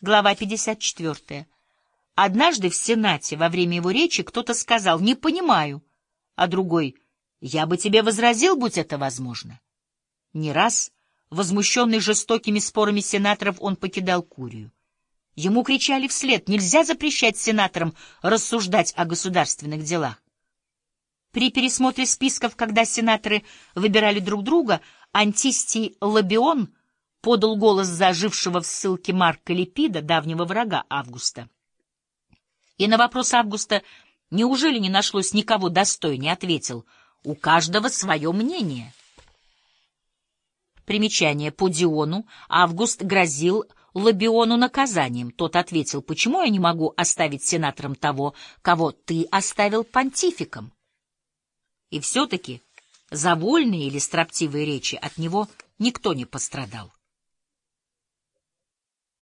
Глава 54. Однажды в Сенате во время его речи кто-то сказал «не понимаю», а другой «я бы тебе возразил, будь это возможно». Не раз, возмущенный жестокими спорами сенаторов, он покидал Курию. Ему кричали вслед «нельзя запрещать сенаторам рассуждать о государственных делах». При пересмотре списков, когда сенаторы выбирали друг друга, Антистий Лабион подал голос за жившего в ссылке Марка Липида, давнего врага Августа. И на вопрос Августа, неужели не нашлось никого достойнее, ответил, у каждого свое мнение. Примечание по Диону Август грозил Лабиону наказанием. Тот ответил, почему я не могу оставить сенатором того, кого ты оставил понтификом? И все-таки за вольные или строптивые речи от него никто не пострадал.